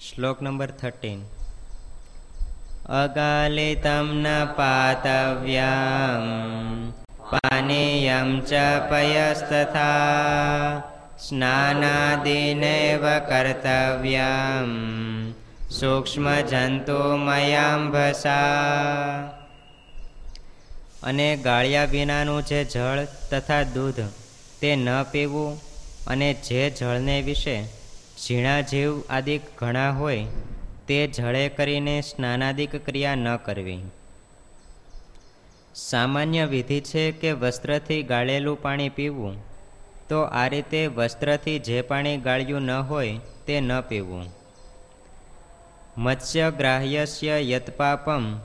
શ્લોક number thirteen અગાલિતમ ન પાતવ્યામ, પાનીયમ ચ પયસ્તથા, સ્નાનાદિનૈવ કર્તવ્યામ સૂક્ષ્મ જંતુમયાંભસા અને ગાળ્યા વિનાનું જે જળ તથા દૂધ તે ન પીવું અને જે જળને વિશે ઝીણા જીવ આદિક ઘણા હોય, તે જળે કરીને સ્નાનાદિક ક્રિયા ન કરવી. સામાન્ય વિધિ છે કે વસ્ત્રથી ગાળેલું પાણી પીવું, તો આ રીતે વસ્ત્રથી જે પાણી ગાળ્યું ન હોય, તે ન પીવું. મત્સ્ય ગ્રાહ્યસ્ય યત્પાપમ,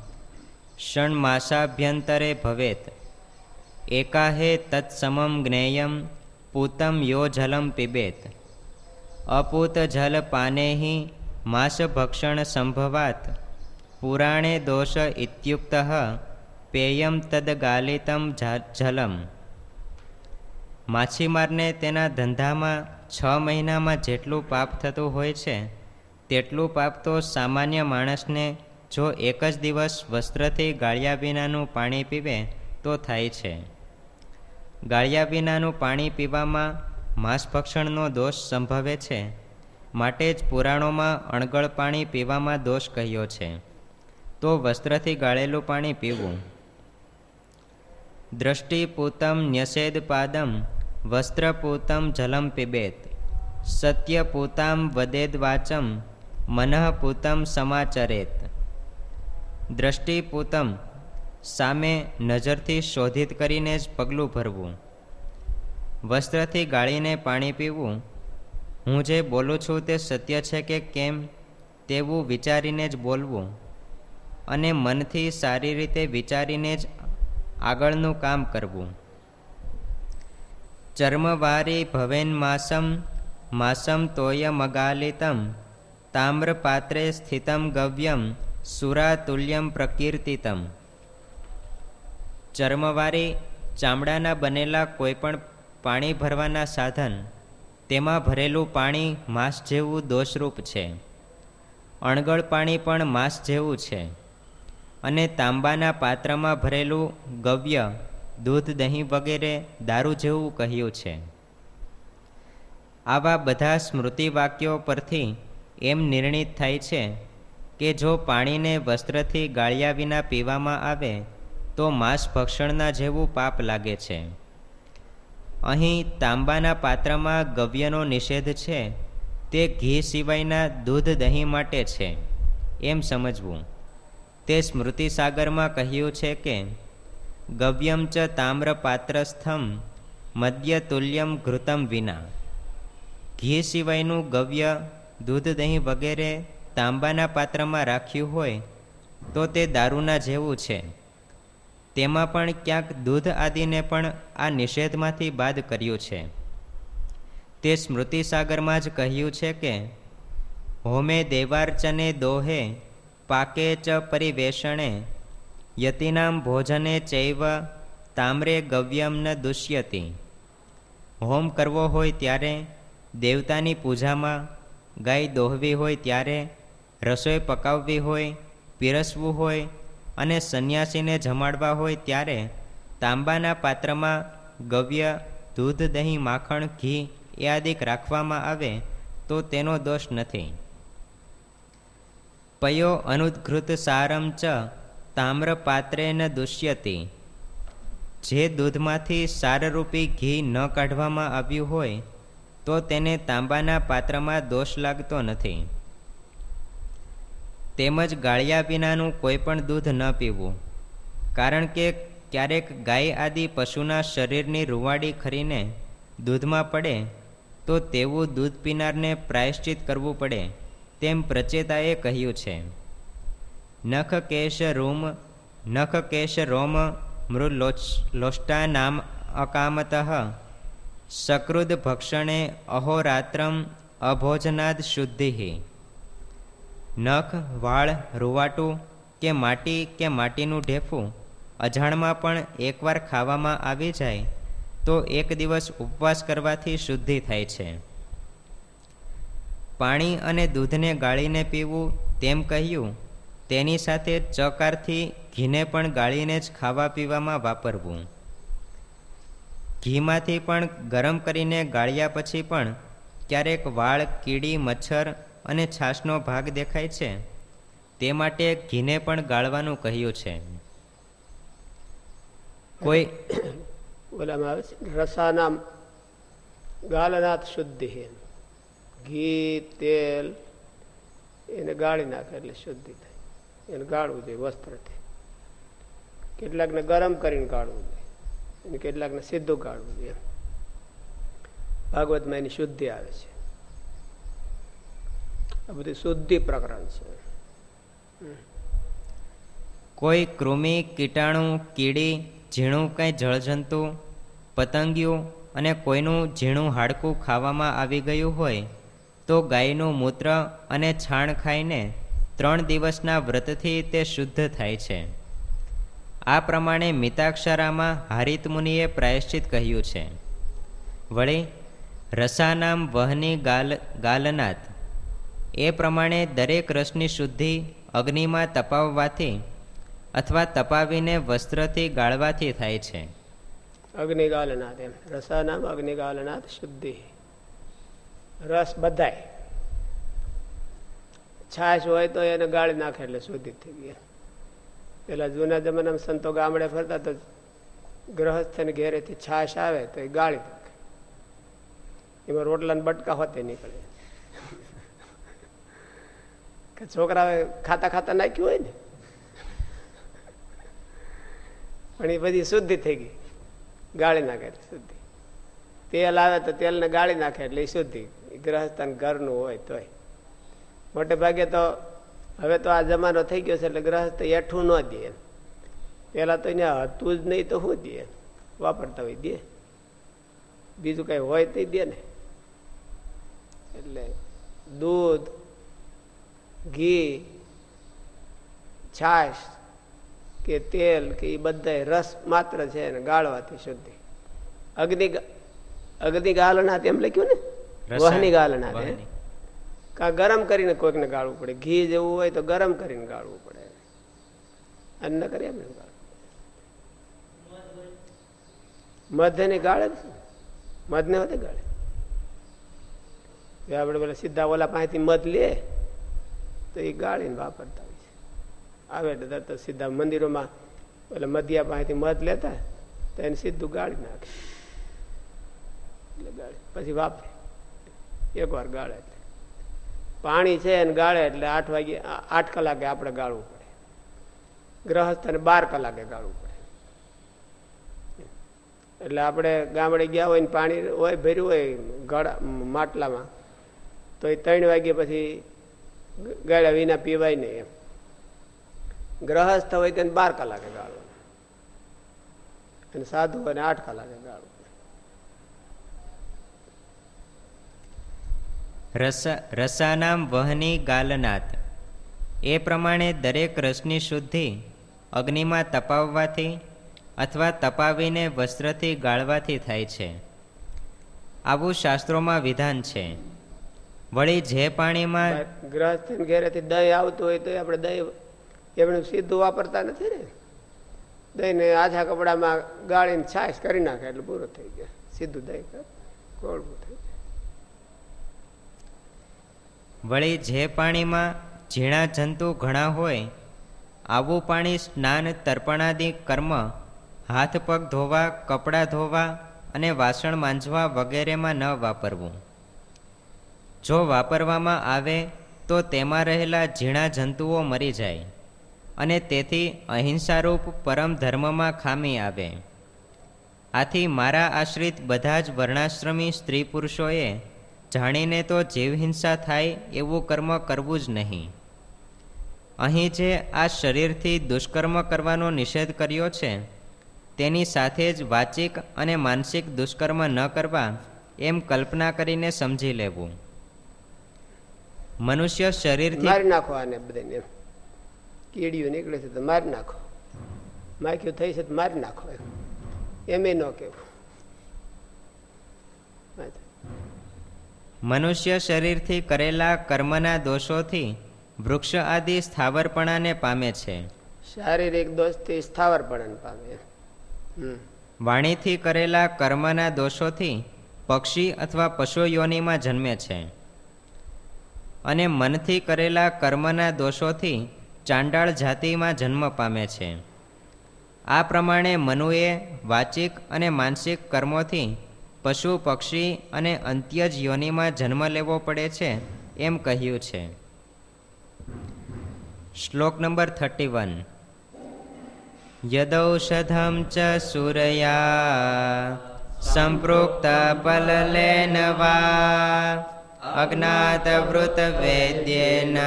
ષણમાસાભ્યંતરે ભવેત. એકાહે તત્સમમ જ્ઞેયમ, પૂતમ યો જલમ પીબેત. અપૂત જલ પાનેહી માંસભક્ષણ સંભવાત, પુરાણે દોષ ઇત્યુક્ત પેયમ તદ ગાલિતમ જલમ. માછીમારને તેના ધંધામાં છ મહિનામાં જેટલું પાપ થતું હોય છે, તેટલું પાપ તો સામાન્ય માણસને જો એક જ દિવસ વસ્ત્રથી ગાળિયા વિનાનું પાણી પીવે તો થાય છે. ગાળિયા વિનાનું પાણી પીવામાં માંસભક્ષણનો દોષ સંભવે છે. માટે જ પુરાણોમાં અણગળ પાણી પીવામાં દોષ કહ્યો છે. તો વસ્ત્રથી ગાળેલું પાણી પીવું. દ્રષ્ટિપૂતમ ન્યસેદ પાદમ, વસ્ત્રપૂતમ જલમ પીબેત, સત્યપૂતામ વદેદ વાચમ, મનઃપૂતમ સમાચરેત. દ્રષ્ટિપૂતમ, સામે નજરથી શોધિત કરીને જ પગલું ભરવું. વસ્ત્રથી ગાળીને પાણી પીવું? હું જે બોલું છું તે સત્ય છે કે કેમ તેવું વિચારીને જ બોલવું અને મનથી સારી રીતે વિચારીને જ આગળનું કામ કરવું. ચર્મવારી ભવેન માસમ માસમ તોય મગાલિતમ તામ્રપાત્રે સ્થિતમ ગવ્યમ સુરાતુલ્યમ પ્રકીર્તિતમ. ચર્મવારી ચામડાના બનેલા કોઈપણ પાણી ભરવાના સાધન, તેમાં ભરેલું પાણી માંસ જેવું દોષરૂપ છે. અણગળ પાણી પણ માંસ જેવું છે. અને તાંબાના પાત્રમાં ભરેલું ગવ્ય, દૂધ, દહીં વગેરે દારૂ જેવું કહ્યું છે. આવા બધા સ્મૃતિ વાક્યો પરથી એમ નિર્ણિત થાય છે કે જો પાણીને વસ્ત્રથી ગાળ્યા વિના પીવામાં આવે, તો માંસ ભક્ષણના જેવું પાપ લાગે છે. અહીં તાંબાના પાત્રમાં ગવ્યનો નિષેધ છે. તે ઘી સિવાયના દૂધ દહીં માટે છે. એમ સમજવું. તે સ્મૃતિસાગરમાં કહ્યું છે કે, ગવ્યમ ચ તામ્ર મદ્યતુલ્યમ મદ્ય તુલ્યમ ઘૃતમ વિના. ઘી સિવાયનું ગવ્ય, દૂધ દહીં વગેરે તાંબાના પાત્રમાં રાખ્યું હોય, તો તે દારૂના જેવું છે. તેમાં પણ ક્યાંક દૂધ આદિને પણ આ નિષેધમાંથી બાદ કર્યું છે. તે સ્મૃતિસાગરમાં જ કહ્યું છે કે, હોમે દેવાર્ચને દોહે, પાકે ચ પરિવેષણે, યતિનામ ભોજને ચૈવ, તામ્રે ગવ્યમ ન દુષ્યતી. હોમ કરવો હોય ત્યારે દેવતાની પૂજામાં, ગાય દોહવી હોય ત્યારે રસોઈ પકાવવી હોય, પીરસવું હોય અને સંન્યાસીને જમાડવા હોય ત્યારે તાંબાના પાત્રમાં ગવ્ય, દૂધ, દહીં, માખણ, ઘી એ રાખવામાં આવે તો તેનો દોષ નથી. પયો અનુદ્ઘૃત સારમ ચ તામ્રપાત્રે ન દુષ્યતી. જે દૂધમાંથી સારરૂપી ઘી ન કાઢવામાં આવ્યું હોય તો તેને તાંબાના પાત્રમાં દોષ લાગતો નથી. તેમજ ગાળિયા વિનાનું કોઈ પણ દૂધ ન પીવું. કારણ કે ક્યારેક ગાય આદિ પશુના શરીરની રૂવાડી ખરીને દૂધમાં પડે, તો તેવું દૂધ પીનારને પ્રાયશ્ચિત કરવું પડે, તેમ પ્રચેતાએ કહ્યું છે. નખ કેશ રૂમ, નખ કેશ રોમ મૃલોષ્ટા નામ અકામત, સકૃદ ભક્ષણે અહોરાત્રમ અભોજનાદ શુદ્ધિ. નખ, વાળ, રૂવાટું કે માટી કે માટીનું ઢેફું અજાણમાં પણ એકવાર ખાવામાં આવી જાય, તો એક દિવસ ઉપવાસ કરવાથી શુદ્ધિ થાય છે. પાણી અને દૂધને ગાળીને પીવું તેમ કહ્યું, તેની સાથે ચકારથી ઘીને પણ ગાળીને જ ખાવા પીવામાં વાપરવું. ઘીમાંથી પણ ગરમ કરીને ગાળ્યા પછી પણ ક્યારેક વાળ, કીડી, મચ્છર અને છાશનો ભાગ દેખાય છે. તે માટે ઘીને પણ ગાળવાનું કહ્યું છે. કોઈ ઓલામાં આવે છે. રસાના ગાલનાથ શુદ્ધિ ઘી, તેલ એને ગાળી નાખે એટલે શુદ્ધિ થાય. એને ગાળવું જોઈએ વસ્ત્રથી કેટલાકને ગરમ કરીને ગાળવું જોઈએ. અને કેટલાકને સીધું ગાળવું જોઈએ. ભાગવતમાં એની શુદ્ધિ આવે છે. આ બધી શુદ્ધિ પ્રકરણ છે. કોઈ કૃમિ, કીટાણુ, કીડી, ઝીણું કંઈ જળજંતુ, પતંગિયું અને કોઈનું ઝીણું હાડકું ખાવામાં આવી ગયું હોય, તો ગાયનું મૂત્ર અને છાણ ખાઈને ત્રણ દિવસના વ્રતથી તે શુદ્ધ થાય છે. આ પ્રમાણે મિતાક્ષરામાં હારિત મુનિએ પ્રાયશ્ચિત કહ્યું છે. વળી, રસાનામ વહની ગાલ, ગાલનાથ એ પ્રમાણે દરેક રસની શુદ્ધિ અગ્નિમાં તપાવવાથી અથવા તપાવીને વસ્ત્રથી ગાળવાથી થાય છે. અગ્નિગાલનાથ એમ. રસાનામ અગ્નિગાલનાથ શુદ્ધિ. રસ બધાય. છાશ હોય તો એને ગાળી નાખે એટલે શુદ્ધિ થઈ ગયા પેલા જૂના જમાનામાં સંતો ગામડે ફરતા તો ગ્રહસ્થને ઘેરેથી છાશ આવે તો એ ગાળી નાખે. એમાં રોટલા બટકા હોતે નીકળે. છોકરાએ ખાતા ખાતા નાખ્યું હોય ને. પણ એ બધી શુદ્ધિ થઈ ગઈ. ગાળી નાખે શુદ્ધિ. તેલ આવે તો તેલને ગાળી નાખે એટલે એ શુદ્ધિ. ગ્રહસ્થાન ઘરનું હોય તોય. મોટે ભાગે તો હવે તો આ જમાનો થઈ ગયો છે એટલે ગ્રહસ્થ એઠું ન દે. પેલા તો એને હતું જ નહીં તો શું દે? વાપરતા હોય દે. બીજું કઈ હોય તો દે ને. એટલે દૂધ ઘી છાશ કે તેલ કે એ બધા રસ માત્ર છે ને ગાળવાથી શુદ્ધિ. અગ્નિ અગ્નિ ગાલના એમ લખ્યું ને? વહની ગાલના કા ગરમ કરીને કોઈકને ગાળવું પડે. ઘી જેવું હોય તો ગરમ કરીને ગાળવું પડે. અન્ન કરી એમ મધ ને ગાળે મધ ને હોતે ગાળે. આપણે પેલા સીધા ઓલા પાસેથી મધ લે તો એ ગાળીને વાપરતા હોય છે. આવે તો સીધા મંદિરોમાં, એટલે મધ્યા પાસેથી મધ લેતા, તો એને સીધું ગાળી નાખે. એટલે ગાળે, પછી વાપરે. એક વાર ગાળે એટલે. પાણી છે એને ગાળે એટલે આઠ વાગે આઠ કલાકે આપણે ગાળવું પડે. ગ્રહસ્થને બાર કલાકે ગાળવું પડે. એટલે આપણે ગામડે ગયા હોય ને પાણી હોય, ભર્યું હોય, ગળા માટલામાં, તો એ ત્રણ વાગે પછી ગાળ્યા વિના પીવાય નહીં એમ. ગ્રહસ્થ હોય તેને બાર કલાકે ગાળવું અને સાધુ હોય આઠ કલાકે ગાળવું રસ, રસાનામ વહની ગાલનાથ. એ પ્રમાણે દરેક રસની શુદ્ધિ અગ્નિમાં તપાવવાથી અથવા તપાવીને વસ્ત્રથી ગાળવાથી થાય છે. આવું શાસ્ત્રોમાં વિધાન છે. વળી જે પાણીમાં ગ્રહસ્થ ઘેરેથી દહીં આવતું હોય તો આપણે દહીં એમણે સીધું વાપરતા નથી ને. દહીંને આછા કપડામાં ગાળીને છાશ કરી નાખે એટલે પૂરું થઈ ગયું. સીધું દહીં કોળવું થઈ વળી જે પાણીમાં ઝીણા જંતુ ઘણા હોય આવું પાણી સ્નાન તર્પણાદિ કર્મ હાથ પગ ધોવા કપડાં ધોવા અને વાસણ માંજવા વગેરેમાં ન વાપરવું. જો વાપરવામાં આવે તો તેમાં રહેલા ઝીણા જંતુઓ મરી જાય અને તેથી અહિંસારૂપ પરમ ધર્મમાં ખામી આવે. આથી મારા આશ્રિત બધા જ વર્ણાશ્રમી સ્ત્રી પુરુષોએ જાણીને તો જીવહિંસા થાય એવું કર્મ કરવું જ નહીં. અહીં જે આ શરીરથી દુષ્કર્મ કરવાનો નિષેધ કર્યો છે, તેની સાથે જ વાચિક અને માનસિક દુષ્કર્મ ન કરવા એમ કલ્પના કરીને સમજી લેવું. મનુષ્ય શરીરથી મારી નાખો આને બધાને કીડીઓ નીકળે છે તો મારી નાખો. માખ્યું થઈ છે તો મારી નાખો એમ. ન કેવું મનુષ્ય શરીરથી કરેલા કર્મના દોષોથી વૃક્ષ આદિ સ્થાવરપણાને પામે છે. શારીરિક દોષથી સ્થાવરપણાને પામે વાણીથી કરેલા કર્મના દોષોથી પક્ષી અથવા પશુ યોનિમાં જન્મે છે. અને મનથી કરેલા કર્મના દોષોથી ચાંડાળ જાતિમાં જન્મ પામે છે. આ પ્રમાણે મનુએ વાચિક અને માનસિક કર્મોથી પશુ, પક્ષી અને અંત્યજ યોનિમાં જન્મ લેવો પડે છે એમ કહ્યું છે. શ્લોક નંબર થર્ટી વન. યદૌષધમ ચ સુરયા, સંપૃક્ત પલલેન વા વેદ્યેન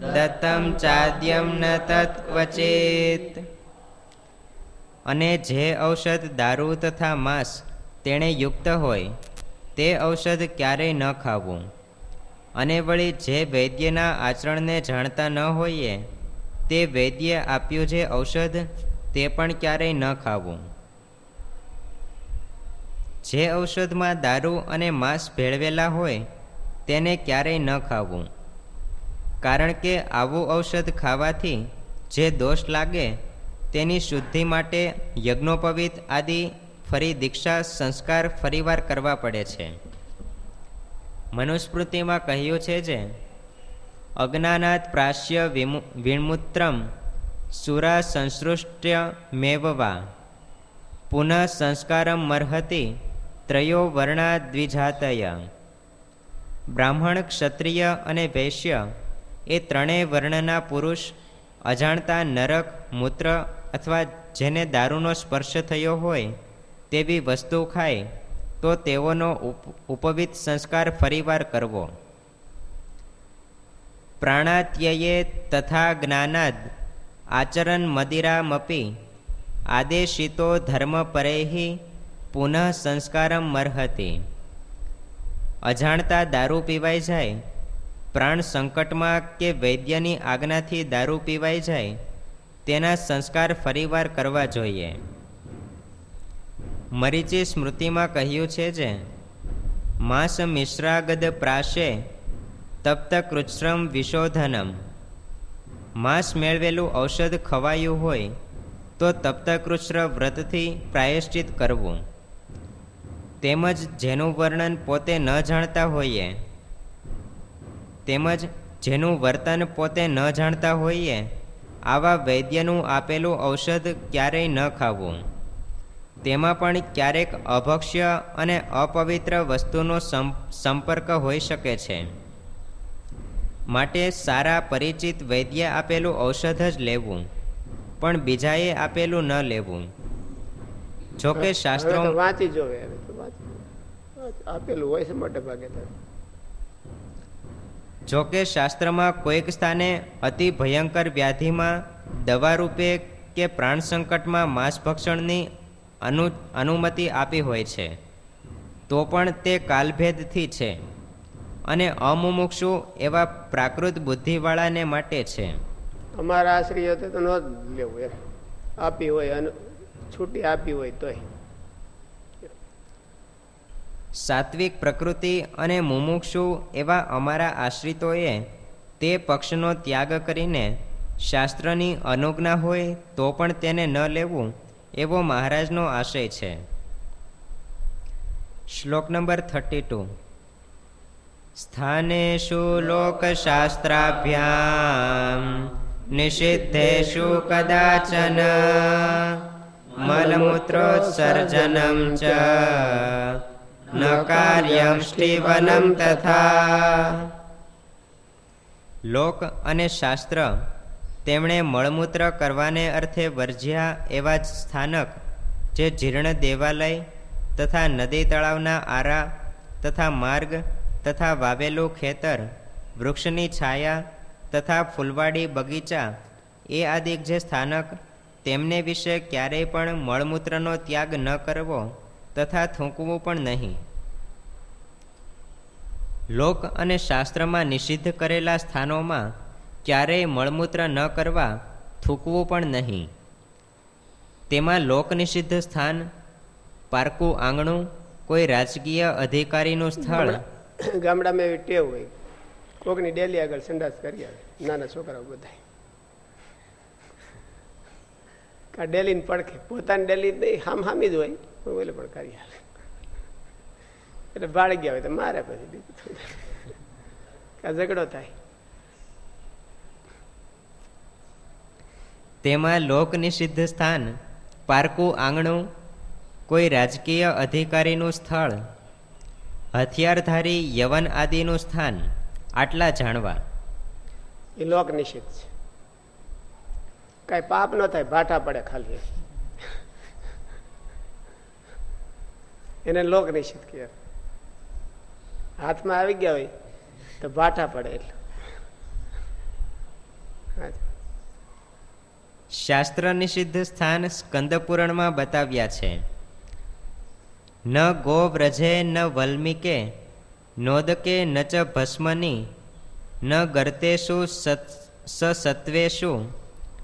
દત્તમ ચાદ્યમ ન તત્ક્વચિત અને જે ઔષધ દારૂ તથા માંસ તેણે યુક્ત હોય, તે ઔષધ ક્યારેય ન ખાવું. અને વળી જે વૈદ્યના આચરણને જાણતા ન હોઈએ, તે વૈદ્ય આપ્યું જે ઔષધ, તે પણ ક્યારેય ન ખાવું. જે ઔષધમાં દારૂ અને માંસ ભેળવેલા હોય, તેને ક્યારેય ન ખાવું. કારણ કે આવું ઔષધ ખાવાથી જે દોષ લાગે, તેની શુદ્ધિ માટે યજ્ઞોપવિત આદિ ફરી દીક્ષા સંસ્કાર ફરીવાર કરવા પડે છે. મનુસ્મૃતિમાં કહ્યું છે જે અજ્ઞાનાથ પ્રાશ્ય વિણમૂત્રમ સુરા સંસૃષ્ટ્ય મેવવા. પુનઃ સંસ્કારમ મર્હતિ ત્રયો વર્ણા દ્વિજાતય બ્રાહ્મણ ક્ષત્રિય અને વૈશ્ય એ ત્રણેય વર્ણના પુરુષ અજાણતા નરક, મૂત્ર અથવા જેને દારૂનો સ્પર્શ થયો હોય તેવી વસ્તુ ખાય, તો તેઓનો ઉપવિત સંસ્કાર ફરીવાર કરવો. પ્રાણાત્યયે તથા જ્ઞાનાદ આચરણ મદિરામપી, આદેશિતો ધર્મ પરેહી પુનઃ સંસ્કારમ મરહતે. અજાણતા દારૂ પીવાઈ જાય, પ્રાણ સંકટમાં કે વૈદ્યની આજ્ઞાથી દારૂ પીવાઈ જાય, તેના સંસ્કાર ફરીવાર કરવા જોઈએ. મરીચી સ્મૃતિમાં કહ્યું છે જે, માસ મિશ્રાગદ પ્રાશે, તપ્ત કૃચ્છ્રમ વિશોધનમ. માંસ મેળવેલું ઔષધ ખવાયું હોય, તો તપ્તકૃષ્ણ વ્રતથી પ્રાયશ્ચિત કરવું. તેમજ જેનું વર્ણન પોતે ન જાણતા હોઈએ. તેમજ જેનું વર્તન પોતે ન જાણતા હોઈએ, આવા વૈદ્યનું આપેલું ઔષધ ક્યારેય ન ખાવું. તેમાં પણ ક્યારેક અભક્ષ્ય અને અપવિત્ર વસ્તુનો સંપર્ક હોઈ શકે છે. માટે સારા પરિચિત વૈદ્ય આપેલું ઔષધ જ લેવું, પણ બીજાએ આપેલું ન લેવું. જોકે શાસ્ત્રો વાંચી જોવે આપેલું હોય છે મોટે ભાગે જોકે શાસ્ત્રમાં કોઈક સ્થાને અતિ ભયંકર વ્યાધિમાં દવા રૂપે કે પ્રાણ સંકટમાં માંસ ભક્ષણની અનુ અનુમતિ આપી હોય છે તો પણ તે કાલભેદથી છે અને અમુમુક્ષુ એવા પ્રાકૃત બુદ્ધિવાળાને માટે છે. અમારા આશ્રય તો ન લેવું આપી હોય છૂટી આપી હોય તોય. સાત્વિક પ્રકૃતિ અને મુમુક્ષુ એવા અમારા આશ્રિતોએ તે પક્ષનો ત્યાગ કરીને શાસ્ત્રની અનુજ્ઞા હોય તો પણ તેને ન લેવું એવો મહારાજનો આશય છે. શ્લોક નંબર થર્ટી ટુ. સ્થાનેશુ લોકશાસ્ત્રાભ્યામ નિષિદ્ધેશુ કદાચન. મલમૂત્રોત્સર્જનમ ચ ન કાર્યમ શ્રીવનમ તથા લોક અને શાસ્ત્ર તેમણે મળમૂત્ર કરવાને અર્થે વર્જ્યા એવા જ સ્થાનક, જે જીર્ણ દેવાલય તથા નદી તળાવના આરા તથા માર્ગ તથા વાવેલું ખેતર, વૃક્ષની છાયા તથા ફૂલવાડી બગીચા એ આદિક જે સ્થાનક તેમને વિશે ક્યારેય પણ મળમૂત્રનો ત્યાગ ન કરવો તથા થૂંકવું પણ નહીં. લોક અને શાસ્ત્રમાં નિષિદ્ધ કરેલા સ્થાનોમાં ક્યારેય મળમૂત્ર ન કરવા થૂકવું પણ નહીં. તેમાં લોક નિષિદ્ધ સ્થાન, પારકું આંગણું, કોઈ રાજકીય અધિકારીનું સ્થળ ગામડામાં એવી ટેવ હોય. કોકની ડેલી આગળ સંડાસ કરી આવે નાના છોકરાઓ બધા કા પડખે. પોતાની ડેલી નહીં હામ હામી જ હોય. બોલે પણ કરી આવે એટલે બાળી ગયા હોય તો મારે પછી બીજું કા ઝઘડો થાય. તેમાં લોક નિષિદ્ધ સ્થાન પારકું આંગણું કોઈ રાજકીય અધિકારીનું સ્થળ હથિયારધારી યવન આદિનું સ્થાન આટલા જાણવા. એ લોક નિષિદ્ધ છે. કઈ પાપ ન થાય, ભાઠા પડે ખાલી. એને લોક નિશ્ચિત કહે. હાથમાં આવી ગયા હોય તો ભાઠા પડે શાસ્ત્ર નિષિદ્ધ સ્થાન સ્કંદપુરાણમાં બતાવ્યા છે. ન ગો વ્રજે, ન વલ્મિકે, નોદકે, ન ચ ભસ્મની, ન ગર્તેષુ સત્વેષુ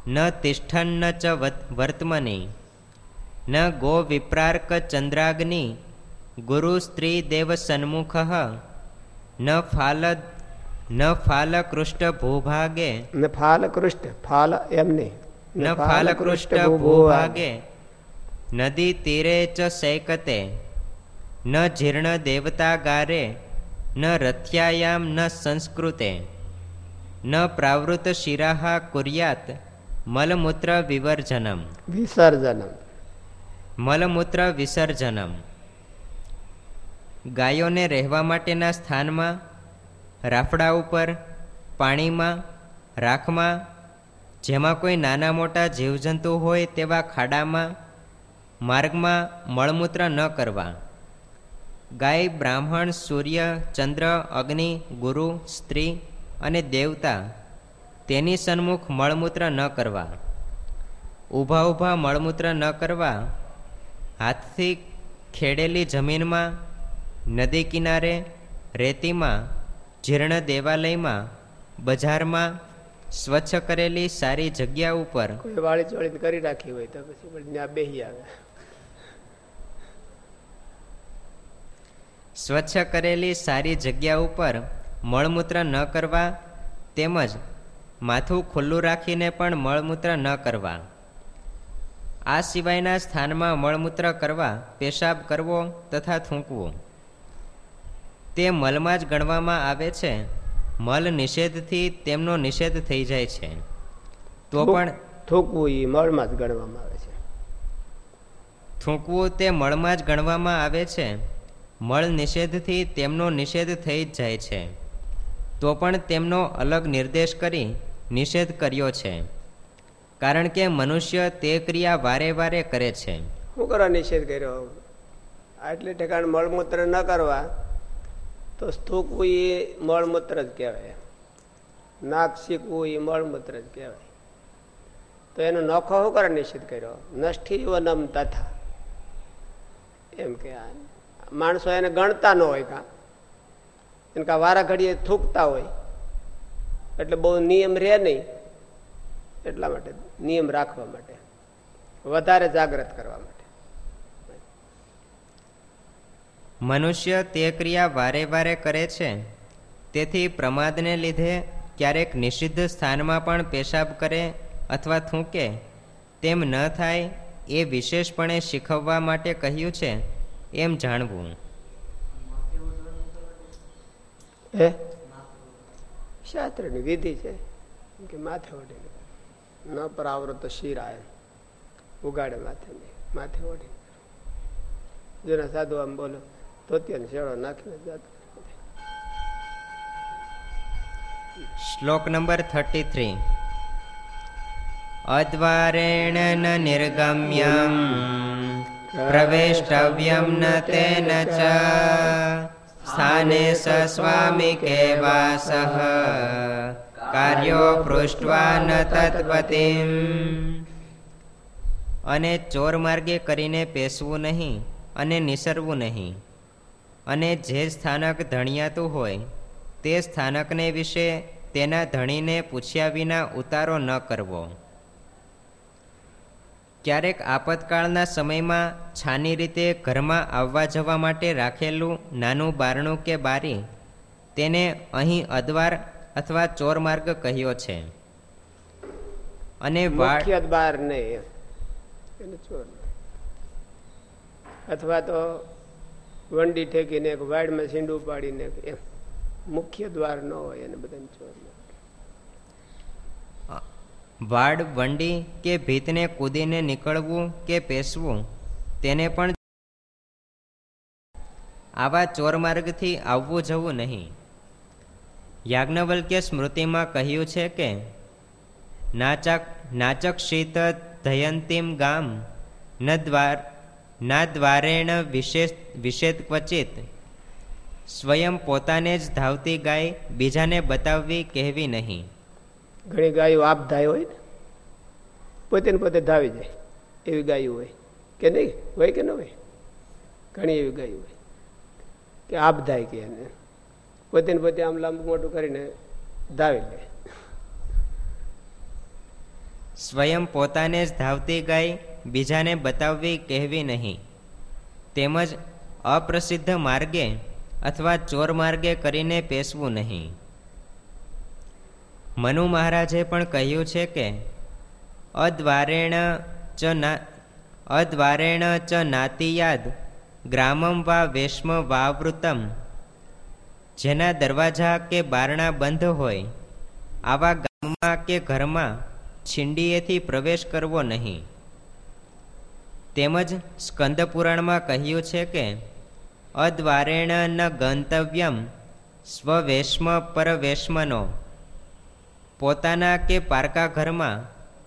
ન તિષ્ઠન્ન ચ વર્તમને ન ગો વિપ્રાર્ક ચંદ્રાગ્નિ ગુરુ સ્ત્રી દેવ સન્મુખ ન ફાલ ન ફાલકૃષ્ટ ભૂભાગે ન ફાલકૃષ્ટ ફાલ એમ નહીં ન ફાલકૃષ્ટ ભૂભાગે નદી તીરે ચ સૈકતે ન જીર્ણ દેવતા ગારે ન રથ્યાયામ ન સંસ્કૃતે ન પ્રાવૃત શિરાહા કુર્યાત મલમૂત્ર વિવર્જનમ વિસર્જનમ મલમૂત્ર વિસર્જનમ ગાયોને રહેવા માટેના સ્થાનમાં રાફડા ઉપર પાણીમાં રાખમાં જેમાં કોઈ નાના મોટા જીવજંતુ હોય તેવા ખાડામાં માર્ગમાં મળમૂત્ર ન કરવા. ગાય બ્રાહ્મણ સૂર્ય ચંદ્ર અગ્નિ ગુરુ સ્ત્રી અને દેવતા તેની સન્મુખ મળમૂત્ર ન કરવા. ઊભા ઊભા મળમૂત્ર ન કરવા હાથથી ખેડેલી જમીનમાં નદી કિનારે રેતીમાં જીર્ણ દેવાલયમાં બજારમાં સ્વચ્છ કરેલી સારી જગ્યા ઉપર વાળી ચોળી કરી રાખી હોય તો પછી ત્યાં બેસી આવે. સ્વચ્છ કરેલી સારી જગ્યા ઉપર મળમૂત્ર ન કરવા તેમજ માથું ખુલ્લું રાખીને પણ મળમૂત્ર ન કરવા. આ સિવાયના સ્થાનમાં મળમૂત્ર કરવા પેશાબ કરવો તથા થૂંકવો. તે મલમાં જ ગણવામાં આવે છે. મલ નિષેધથી તેમનો નિષેધ થઈ જાય છે. તો પણ થૂંકવું એ મળમાં જ ગણવામાં આવે છે. થૂંકવું તે મળમાં જ ગણવામાં આવે છે. મળ નિષેધથી તેમનો નિષેધ થઈ જ જાય છે. તો પણ તેમનો અલગ નિર્દેશ કરી નિષેધ કર્યો છે. કારણ કે મનુષ્ય તે ક્રિયા વારે વારે કરે છે. શું કરવા નિષેધ કર્યો? આટલે ઠેકાણ મળમૂત્ર ન કરવા, તો સ્થૂકવું એ મળમૂત્ર જ કહેવાય. નાક શીખવું એ મળમૂત્ર જ કહેવાય. તો એનો નોખો શું કરે નિષેધ કર્યો? નષ્ઠી વનમ તથા. એમ કે માણસો એને ગણતા ન હોય કા. એને કા વારા ઘડીએ થૂકતા હોય. એટલે બહુ નિયમ રહે નહીં. એટલા માટે નિયમ રાખવા માટે વધારે જાગ્રત કરવા માટે. મનુષ્ય તે ક્રિયા વારે વારે કરે છે. તેથી પ્રમાદને લીધે ક્યારેક નિષિદ્ધ સ્થાનમાં પણ પેશાબ કરે અથવા થૂંકે. તેમ ન થાય એ વિશેષપણે શીખવવા માટે કહ્યું છે. એમ જાણવું. હે? શાસ્ત્રની વિધિ છે. કે માથે ઓઢી ન પરાવૃત શિરાય ઉગાડે માથે માથે ઓઢી જેના સાધુ આમ બોલો, ધોતિયાને શેડો નાખીને જતો શ્લોક નંબર થર્ટી થ્રી. અદ્વારેણ ન નિર્ગમ્યમ. પ્રવેષ્ટવ્યમ ન તેન ચ. સ સ્વામિકે વાસઃ કાર્યો પૃષ્ઠવા ન તત્પતિમ અને ચોર માર્ગે કરીને પેસવું નહીં અને નિસરવું નહીં. અને જે સ્થાનક ધણિયાતું હોય, તે સ્થાનકને વિશે તેના ધણીને પૂછ્યા વિના ઉતારો ન કરવો. ક્યારેક આપતકાળના સમયમાં છાની રીતે ઘરમાં આવવા જવા માટે રાખેલું નાનું બારણું કે બારી તેને અહીં અદવાર અથવા ચોર માર્ગ કહ્યો છે. અને મુખ્ય દ્વાર નહીં એને ચોર અથવા તો વંડી ઠેકીને એક વાડમાં સીંડું પાડીને મુખ્ય દ્વાર ન હોય એને બધાને ચોર વાડ, વંડી કે ભીતને કૂદીને નીકળવું કે પેસવું, તેને પણ આવા ચોરમાર્ગથી આવવું જવું નહીં. યાજ્ઞવલ્ક્ય સ્મૃતિમાં કહ્યું છે કે, નાચક નાચક શીત ધયંતિમ ગામ, ન દ્વાર, ના દ્વારેણ વિશેષ વિષેદ ક્વચિત, સ્વયં પોતાને જ ધાવતી ગાય બીજાને બતાવવી કહેવી નહીં. ઘણી ગાયો આપ ધાય હોય ને, પોતે પોતે ધાવી જાય. એવી ગાયો હોય. કે નહીં? હોય કે ન હોય? ઘણી એવી ગાયો હોય. કે આપ ધાય કે એને. પોતે પોતે આમ લાંબુ મોટું કરીને ધાવી લે. સ્વયં પોતાને જ ધાવતી ગાય બીજાને બતાવવી કહેવી નહીં. તેમજ અપ્રસિદ્ધ માર્ગે અથવા ચોર માર્ગે કરીને પેસવું નહીં. મનુ મહારાજે પણ કહ્યું છે કે, અદ્વારેણ ચ ના, અદ્વારેણ ચ નાતિયાદ ગ્રામમ વા વેશ્મ વાવૃતમ જેના દરવાજા કે બારણા બંધ હોય, આવા ગામમાં કે ઘરમાં છીંડીએથી પ્રવેશ કરવો નહીં. તેમજ સ્કંદપુરાણમાં કહ્યું છે કે, અદ્વારેણ ન ગંતવ્યમ સ્વવેશ્મ પરવેશ્મનો પોતાના કે પારકા ઘરમાં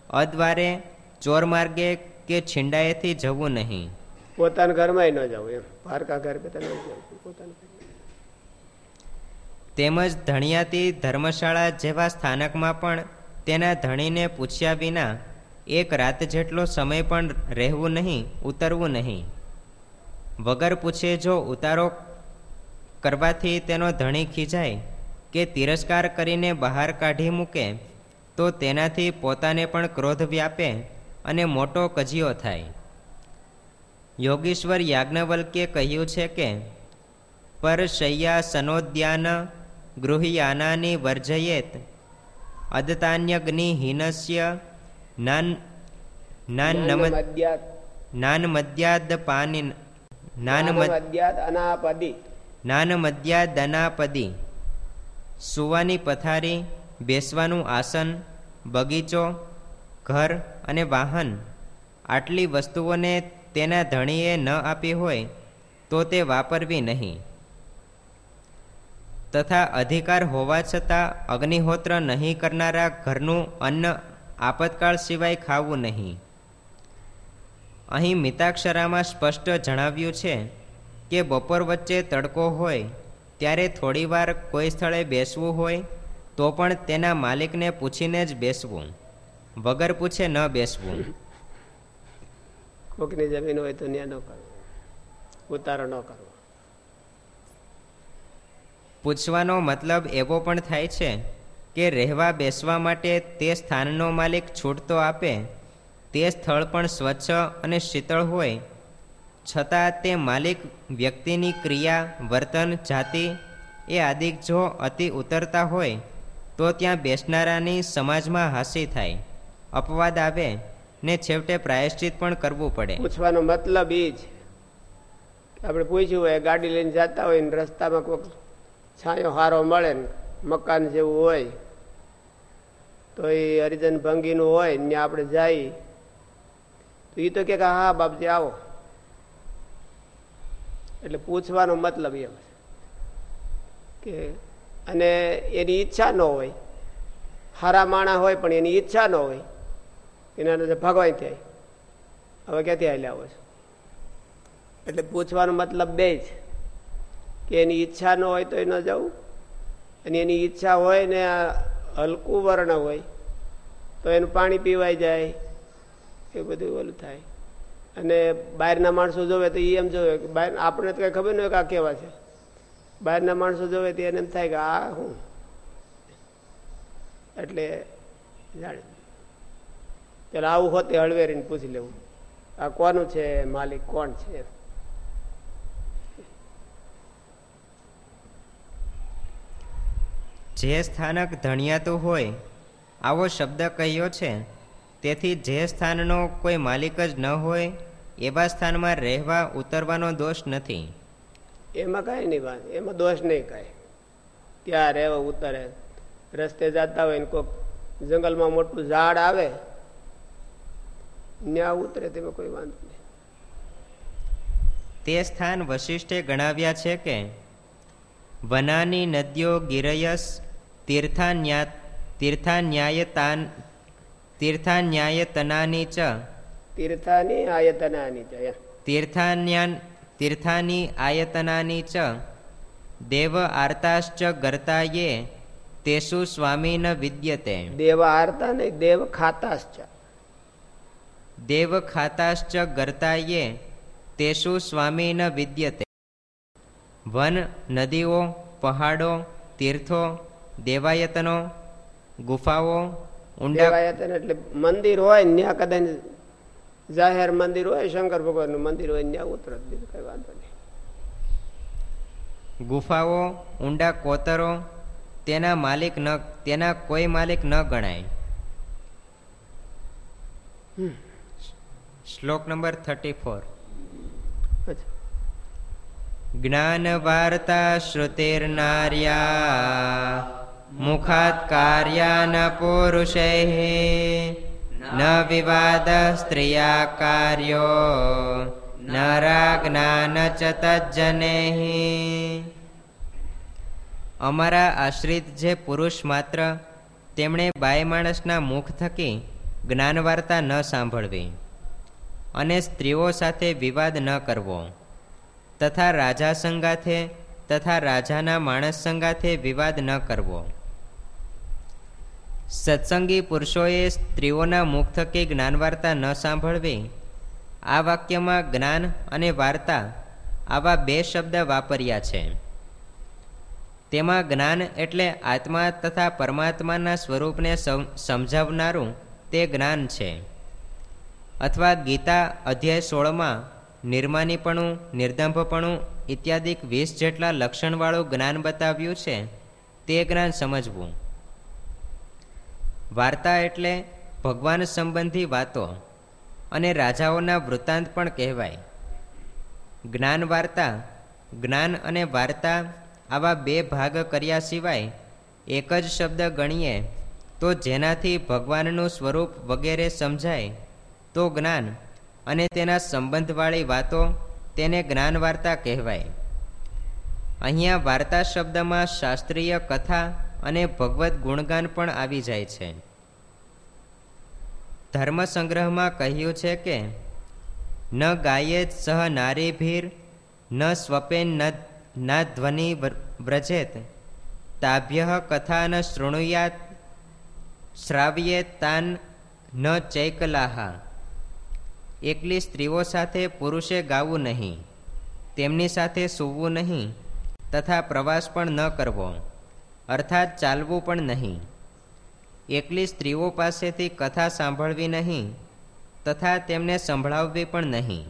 અદ્વારે ચોર માર્ગે કે છિંડાએથી જવું નહીં. પોતાના ઘરમાં ન જવું એમ. પારકા ઘર. તેમજ ધણિયાતી ધર્મશાળા જેવા સ્થાનકમાં પણ તેના ધણીને પૂછ્યા વિના એક રાત જેટલો સમય પણ રહેવું નહીં ઉતરવું નહીં. વગર પૂછે જો ઉતારો કરવાથી તેનો ધણી ખીજાય કે તિરસ્કાર કરીને બહાર કાઢી મૂકે તો તેનાથી પોતાને પણ ક્રોધ વ્યાપે અને મોટો કજિયો થાય. યોગીશ્વર યાજ્ઞવલ્કે કહ્યું છે કે પર શૈયા સનોદ્યાન ગૃહિયાનાની વર્જયેત અદતાન્યગ્નિ હિનસ્ય નાન નાન નાન પાની નાન મદ્યાદ અનાપદી નાન મદ્યાદ અનાપદી સુવાની પથારી, બેસવાનું આસન, બગીચો, ઘર અને વાહન. આટલી વસ્તુઓને તેના ધણીએ ન આપી હોય તો તે વાપરવી નહીં. તથા અધિકાર હોવા છતાં અગ્નિહોત્ર નહીં કરનારા ઘરનું અન્ન આપતકાળ સિવાય ખાવું નહીં. અહીં મિતાક્ષરામાં સ્પષ્ટ જણાવ્યું છે કે બપોર વચ્ચે તડકો હોય ત્યારે થોડીવાર કોઈ સ્થળે બેસવું હોય તો પણ તેના માલિકને પૂછીને જ બેસવું. વગર પૂછે ન બેસવું. કોકની જમીન હોય તો ન્યા ન કરવો. ઉતારો ન કરવો. પૂછવાનો મતલબ એવો પણ થાય છે કે રહેવા બેસવા માટે તે સ્થાનનો માલિક છૂટતો આપે તે સ્થળ પણ સ્વચ્છ અને શીતળ હોય છતાં તે માલિક વ્યક્તિની ક્રિયા, વર્તન, જાતિ એ આદિક જો અતિ ઉતરતા હોય, તો ત્યાં બેસનારાની સમાજમાં હાસી થાય, અપવાદ આવે ને છેવટે પ્રાયશ્ચિત પણ કરવું પડે. પૂછવાનો મતલબ એ જ આપણે પૂછ્યું હોય, ગાડી લઈને જતા હોય ને રસ્તામાં કોઈક છાંયો હારો મળે ને મકાન જેવું હોય, તો એ હરિજન ભંગીનું હોય ને આપણે જઈએ તો એ તો કે હા, બાપજી, આવો. એટલે પૂછવાનો મતલબ એમ કે અને એની ઈચ્છા ન હોય, હારા માણા હોય પણ એની ઈચ્છા ન હોય, એના ભગવાન થાય હવે ક્યાંથી હાલ્યા આવો છો? એટલે પૂછવાનો મતલબ બે જ કે એની ઈચ્છા ન હોય તો એ ન જવું, અને એની ઈચ્છા હોય ને હલકું વર્ણ હોય, તો એનું પાણી પીવાઈ જાય, એ બધું ઓલું થાય. અને બહારના માણસો જોવે તો એમ જોવે કે બહાર આપણને તો કઈ ખબર ન હોય કે આ કેવા છે. બહારના માણસો જોવે તો એને એમ થાય કે આ હું? એટલે જાણે. પેલા આવું હોતે હળવેરીને પૂછી લેવું. આ કોનું છે? માલિક કોણ છે? જે સ્થાનક ધણિયાતું હોય, આવો શબ્દ કહ્યો છે? તેથી જે સ્થાનનો કોઈ માલિક જ ન હોય એવા સ્થાનમાં રહેવા ઉતરવાનો દોષ નથી. એમાં કાંઈ નહીં વાત એમાં દોષ નહીં કાંઈ. ત્યાં રહેવા ઉતરે રસ્તે જતા હોય ને કોઈક જંગલમાં મોટું ઝાડ આવે ત્યાં ઉતરે તેમાં કોઈ વાંધો નહીં. તે સ્થાન વશિષ્ઠે ગણાવ્યા છે કે વનાની નદીઓ ગિરયસ તીર્થાન્યા તીર્થાન્યાયતાન તીર્થાન્યાયતનાની ચ તીર્થાની આયતનાની ચ તીર્થાન્યાન તીર્થાની આયતનાની ચ દેવ આર્તાશ્ચ ગર્તાયે તેસુ સ્વામી ન વિદ્યતે દેવ આર્તા ને દેવ ખાતાશ્ચ દેવ ખાતાશ્ચ ગર્તાયે તેસુ સ્વામી ન વિદ્યતે વન નદીઓ પહાડો તીર્થો દેવાયતનો ગુફાઓ ઊંડા એટલે મંદિર હોય ત્યાં કદાચ જાહેર મંદિર હોય શંકર ભગવાનનું મંદિર હોય ત્યાં ઉતરો. બીજું કઈ વાંધો નહીં. ગુફાઓ ઊંડા કોતરો તેના માલિક ન તેના કોઈ માલિક ન ગણાય. શ્લોક નંબર થર્ટી ફોર જ્ઞાન વાર્તા શ્રુતિર્નાર્યા. મુખાત કાર્યા ન પુરુષૈ ન વિવાદ સ્ત્રિયા કાર્યો નરા જ્ઞાન ચ તજ્જને અમારા આશ્રિત જે પુરુષ માત્ર તેમણે બાય માણસના મુખ થકી જ્ઞાન વાર્તા ન સાંભળવી અને સ્ત્રીઓ સાથે વિવાદ ન કરવો તથા રાજા સંગાથે તથા રાજાના માણસ સંગાથે વિવાદ ન કરવો સત્સંગી પુરુષોએ સ્ત્રીઓના મુખ થકી જ્ઞાન વાર્તા ન સાંભળવી. આ વાક્યમાં જ્ઞાન અને વાર્તા આવા બે શબ્દ વાપર્યા છે. તેમાં જ્ઞાન એટલે આત્મા તથા પરમાત્માના સ્વરૂપને સમજાવનારું તે જ્ઞાન છે. અથવા ગીતા અધ્યાય સોળમાં નિર્માનીપણું, નિર્દંભપણું ઇત્યાદિક વીસ જેટલા લક્ષણવાળું જ્ઞાન બતાવ્યું છે, તે જ્ઞાન સમજવું. વાર્તા એટલે ભગવાન સંબંધી વાતો અને રાજાઓના વૃત્તાંત પણ કહેવાય. જ્ઞાન વાર્તા, જ્ઞાન અને વાર્તા આવા બે ભાગ કર્યા સિવાય એક જ શબ્દ ગણીએ તો જેનાથી ભગવાનનું સ્વરૂપ વગેરે સમજાય, તો જ્ઞાન અને તેના સંબંધવાળી વાતો તેને જ્ઞાન વાર્તા કહેવાય. અહીંયા વાર્તા શબ્દમાં શાસ્ત્રીય કથા અને ભગવત ગુણગાન પણ આવી જાય છે. ધર્મ સંગ્રહમાં કહ્યું છે કે, ન ગાયેત સહ નારીભીર ન સ્વપેન ન ધ્વનિ વ્રજેત. તાભ્ય કથા ન શૃણુયાત, શ્રાવ્યે તાન ન ચૈકલાહા. એકલી સ્ત્રીઓ સાથે પુરુષે ગાવું નહીં, તેમની સાથે સૂવું નહીં, તથા પ્રવાસ પણ ન કરવો. અર્થાત ચાલવું પણ નહીં. એકલી સ્ત્રીઓ પાસેથી કથા સાંભળવી નહીં, તથા તેમને સંભળાવવી પણ નહીં.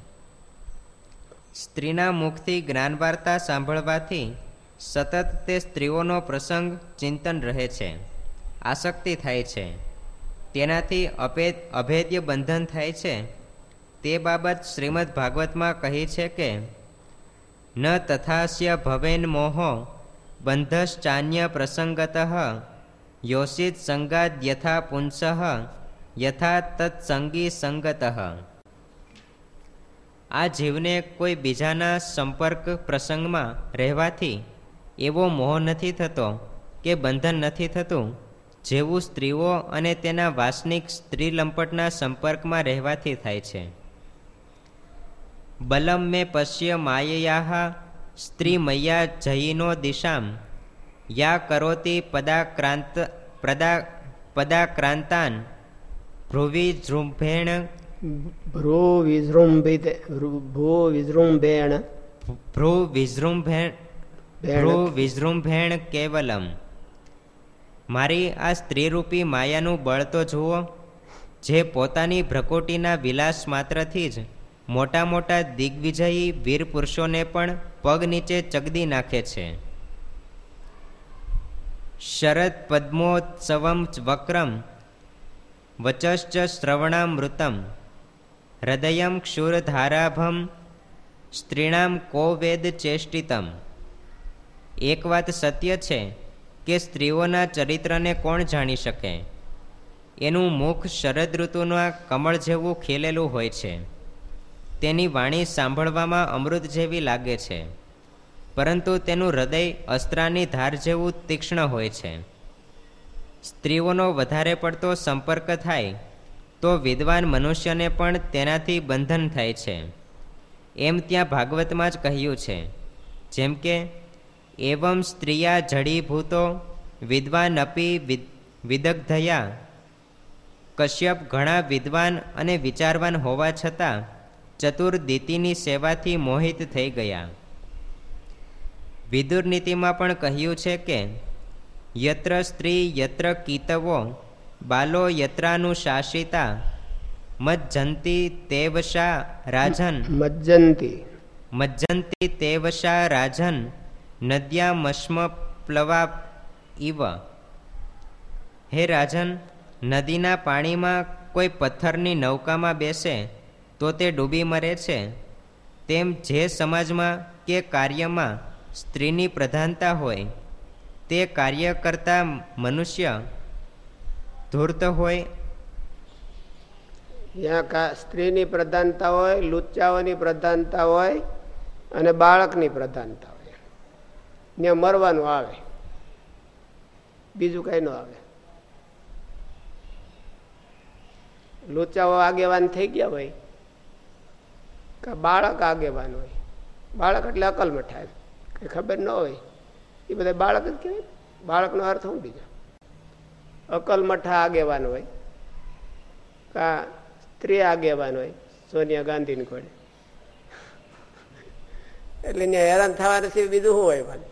સ્ત્રીના મુખથી જ્ઞાન વાર્તા સાંભળવાથી સતત તે સ્ત્રીઓનો પ્રસંગ ચિંતન રહે છે, આસક્તિ થાય છે. તેનાથી અભેદ અભેદ્ય બંધન થાય છે. તે બાબત શ્રીમદ ભાગવતમાં કહી છે કે, ન તથાસ્ય ભવેન મોહો બંધશ્ચાન્ય પ્રસંગત યોષિત સંગાદ યથા પુંસ યથા તત્સંગી સંગત આ જીવને કોઈ બીજાના સંપર્ક પ્રસંગમાં રહેવાથી એવો મોહ નથી થતો કે બંધન નથી થતું જેવું સ્ત્રીઓ અને તેના વાસનિક સ્ત્રી લંપટના સંપર્કમાં રહેવાથી થાય છે બલમ મેં પશ્ય માયયા સ્ત્રી મૈયા જયીનો દિશામ. યા કરોતી પદાક્રાંત પ્રદા પદાક્રાંતાન. ભ્રુવી જૃંભેણ ભ્રુ વિજૃંભિત ભ્રુ વિજૃંભેણ ભ્રુ વિજૃંભેણ ભ્રુ વિજૃંભેણ કેવલમ. મારી આ સ્ત્રીરૂપી માયાનું બળ તો જુઓ જે પોતાની ભ્રકોટીના વિલાસ માત્રથી જ મોટા મોટા દિગ્વિજયી વીર પુરુષોને પણ પગ નીચે ચગદી નાખે છે. શરદ પદ્મોત્સવમ વક્રમ, વચશ્ચ શ્રવણામૃતમ હૃદયમ ક્ષુરધારાભમ, સ્ત્રીણામ કો વેદ ચેષ્ટિતમ. એક વાત સત્ય છે કે સ્ત્રીઓના ચરિત્રને કોણ જાણી શકે? એનું મુખ શરદ ઋતુના કમળ જેવું ખીલેલું હોય છે. તેની વાણી સાંભળવામાં અમૃત જેવી લાગે છે. પરંતુ તેનું હૃદય અસ્ત્રાની ધાર જેવું તીક્ષ્ણ હોય છે. સ્ત્રીઓનો વધારે પડતો સંપર્ક થાય તો વિદ્વાન મનુષ્યને પણ તેનાથી બંધન થાય છે. એમ ત્યાં ભાગવતમાં જ કહ્યું છે. જેમ કે, એવમ સ્ત્રીયા જડીભૂતો વિદ્વાન અપી વિદગ્ધયા. કશ્યપ ઘણા વિદ્વાન અને વિચારવાન હોવા છતાં ચતુર દીતિની સેવાથી મોહિત થઈ ગયા. વિદુર નીતિમાં પણ કહ્યું છે કે યત્ર સ્ત્રી યત્ર કીતવો બાલો યત્રાનુશાસિતા મજ્જંતી તેવશા રાજન. મજ્જંતી. મજ્જંતી તેવશા રાજન નદ્યામશ્મ પ્લવા ઇવ હે રાજન નદીના પાણીમાં કોઈ પથ્થરની નૌકામાં બેસે તો તે ડૂબી મરે છે. તેમ જે સમાજમાં કે કાર્યમાં સ્ત્રીની પ્રધાનતા હોય, તે કાર્ય કરતા મનુષ્ય ધૂર્ત હોય. ત્યાં સ્ત્રીની પ્રધાનતા હોય, લુચ્ચાઓની પ્રધાનતા હોય અને બાળકની પ્રધાનતા હોય. ત્યાં મરવાનું આવે. બીજું કઈ ન આવે. લુચ્ચાઓ આગેવાન થઈ ગયા હોય કે બાળક આગેવાન હોય. બાળક એટલે અકલ મઠાય. કઈ ખબર ન હોય. એ બધા બાળક જ કહેવાય બાળકનો અર્થ શું બીજો. અકલ મઠા આગેવાન હોય. કા સ્ત્રી આગેવાન હોય. સોનિયા ગાંધીની ઘોડે એટલે ત્યાં હેરાન થવાનું છે બીજું શું હોય મને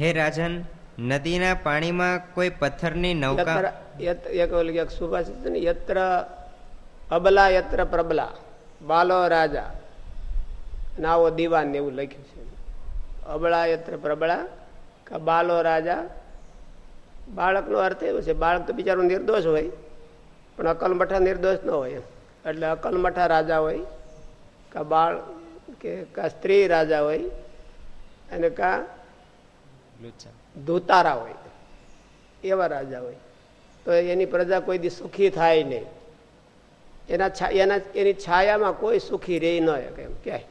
હે રાજન, નદીના પાણીમાં કોઈ પથ્થરની નૌકા? એક એક યત્ર અબલા, યત્ર પ્રબલા, બાલો રાજા. નાવો દીવાન એવું લખ્યું છે. અબળા યત્ર પ્રબળા કા બાલો રાજા. બાળકનો અર્થ એવો છે, બાળક તો બિચારો નિર્દોષ હોય, પણ અકલમઠા નિર્દોષ ન હોય એટલે અકલમઠા રાજા હોય, કા બાળ કે, કા સ્ત્રી રાજા હોય, અને કા ધોતારા હોય એવા રાજા હોય. તો એની પ્રજા કોઈ દી સુખી થાય નહીં. એના એના એની છાયામાં કોઈ સુખી રહી ન કેમ ક્યાંય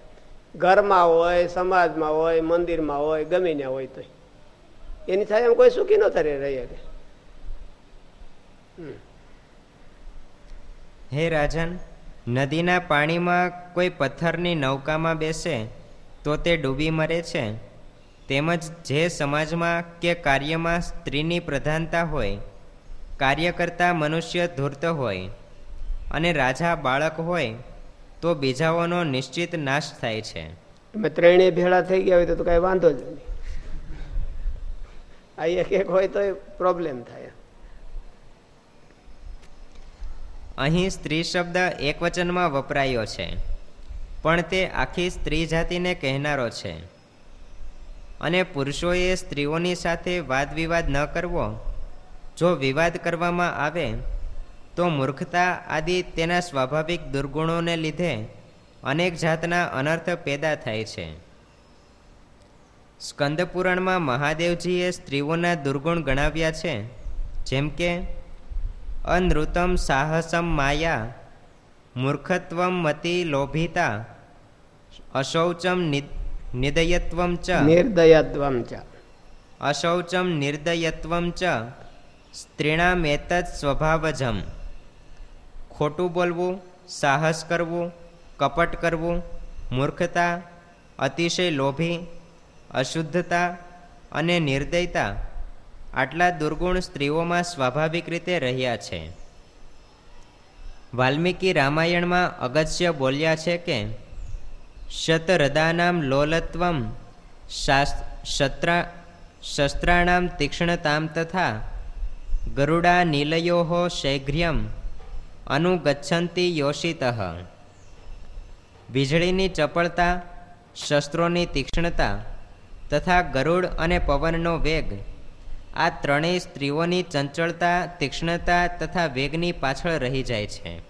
ઘરમાં હોય સમાજમાં હોય મંદિરમાં હોય ગમે ત્યાં હોય તો એની છાયામાં કોઈ સુખી ન થાય રહી શકે. હે રાજન નદીના પાણીમાં કોઈ પથ્થરની નૌકામાં બેસે તો તે ડૂબી મરે છે? તેમજ જે સમાજમાં કે કાર્યમાં સ્ત્રીની પ્રધાનતા હોય કાર્ય કરતા મનુષ્ય ધૂર્ત હોય અને રાજા બાળક હોય તો બીજાઓનો નિશ્ચિત નાશ થાય છે. તમે ત્રણેય ભેળા થઈ ગયા હોય તો કઈ વાંધો જ નહીં. આ એક એક હોય તો પ્રોબ્લેમ થાય. અહીં સ્ત્રી શબ્દ એક વચનમાં વપરાયો છે પણ તે આખી સ્ત્રી જાતિને કહેનારો છે. અને પુરુષોએ સ્ત્રીઓની સાથે વાદ વિવાદ ન કરવો. જો વિવાદ કરવામાં આવે, તો મૂર્ખતા આદિ તેના સ્વાભાવિક દુર્ગુણોને લીધે અનેક જાતના અનર્થ પેદા થાય છે. સ્કંદપુરાણમાં મહાદેવજીએ સ્ત્રીઓના દુર્ગુણ ગણાવ્યા છે, જેમ કે, અનૃતમ સાહસમ માયા, મૂર્ખત્વમ મતિ લોભિતા, અશૌચમ નિર્દયત્વમ ચ નિર્દયત્વમ ચ અશૌચમ નિર્દયત્વમ ચ સ્ત્રીણામેતત સ્વભાવજમ ખોટું બોલવું સાહસ કરવું કપટ કરવું મૂર્ખતા અતિશય લોભી અશુદ્ધતા અને નિર્દયતા આટલા દુર્ગુણ સ્ત્રીઓમાં સ્વાભાવિક રીતે રહ્યા છે. વાલ્મીકી રામાયણમાં અગત્ય બોલ્યા છે કે શતરદાનામ લોલત્વમ શસ્ત્રા શસ્ત્રાણામ તીક્ષ્ણતામ તથા ગરુડા નીલયો શૈઘ્ર્યમ અનુગચ્છંતી યોષિત વીજળીની ચપળતા શસ્ત્રોની તીક્ષ્ણતા તથા ગરુડ અને પવનનો વેગ। આ ત્રણેય સ્ત્રીઓની ચંચળતા તીક્ષ્ણતા તથા વેગની પાછળ રહી જાય છે।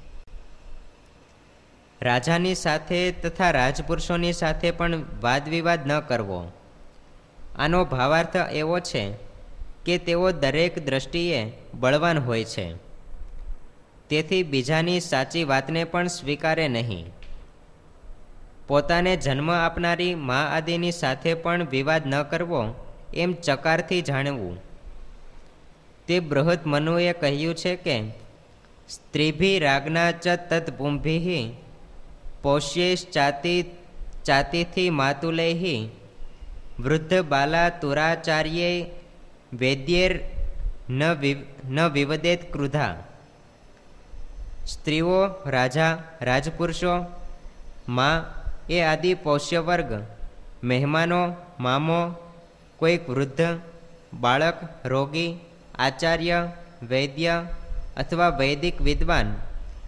રાજાની સાથે તથા રાજપુરુષોની સાથે પણ વાદવિવાદ ન કરવો. આનો ભાવાર્થ એવો છે કે તેઓ દરેક દ્રષ્ટિએ બળવાન હોય છે. તેથી બીજાની સાચી વાતને પણ સ્વીકારે નહીં. પોતાને જન્મ આપનારી મા આદિની સાથે પણ વિવાદ ન કરવો એમ ચકારથી જાણવું. તે બૃહદ મનુએ કહ્યું છે કે, સ્ત્રીભી રાગના ચ તત્પુંભી પૌષ્યેશ ચાતી ચાતીથી માતુલૈહી, વૃદ્ધ બાલા તુરાચાર્ય વૈદ્યેર ન વિવદેત ક્રુધા. સ્ત્રીઓ, રાજા, રાજપુરુષો, માં, એ આદિ પોષ્યવર્ગ, મહેમાનો, મામો, કોઈક વૃદ્ધ, બાળક, રોગી, આચાર્ય, વૈદ્ય અથવા વૈદિક વિદ્વાન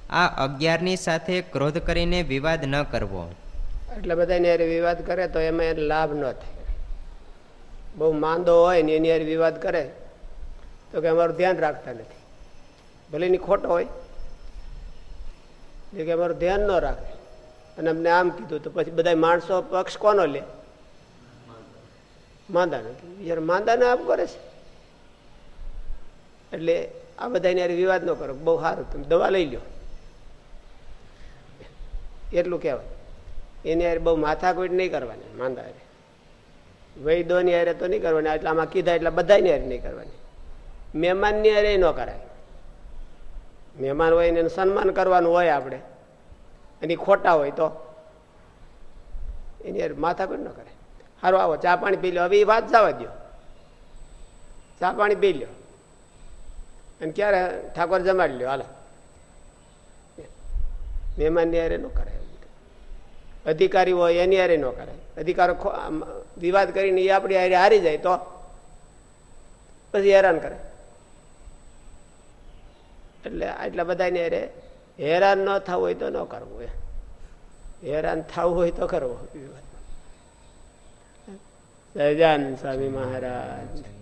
આ અગિયારની સાથે ક્રોધ કરીને વિવાદ ન કરવો. એટલે બધા વિવાદ કરે તો એમાં એને લાભ ન થાય. બહુ માંદો હોય ને એની વિવાદ કરે તો કે અમારું ધ્યાન રાખતા નથી. ભલે એની ખોટો હોય કે અમારું ધ્યાન ન રાખે. અને અમને આમ કીધું તો પછી બધા માણસો પક્ષ કોનો લે? માંદા નથી યાર માંદાને આમ કરે છે? એટલે આ બધા વિવાદ ન કરો. બહુ સારું. તમે દવા લઈ લો એટલું કહેવાય. એની યારે બહુ માથાકૂટ નહીં કરવાની, માંદા હારે. વૈદોની હારે તો નહીં કરવાની, એટલે આમાં કીધા એટલે બધાની હારે નહીં કરવાની. મહેમાનની હારે ન કરાય. મહેમાન હોય એનું સન્માન કરવાનું હોય આપણે. એની ખોટા હોય તો. એની માથાકૂટ ન કરે સારું આવો, ચા પાણી પી લો હવે એ વાત જવા દો ચા પાણી પી લો અને ક્યારે ઠાકોર જમાડી લો હાલો. મહેમાનની હારે ન કરાય. અધિકારી હોય, એની હારે ન કરાય અધિકારો વિવાદ કરીને એ આપણી હારે હારી જાય તો? પછી હેરાન કરે. એટલે આટલા બધાને હારે હેરાન ન થવું હોય તો ન કરવું એ હેરાન થવું હોય તો કરવો વિવાદ સહજાન સ્વામી મહારાજ.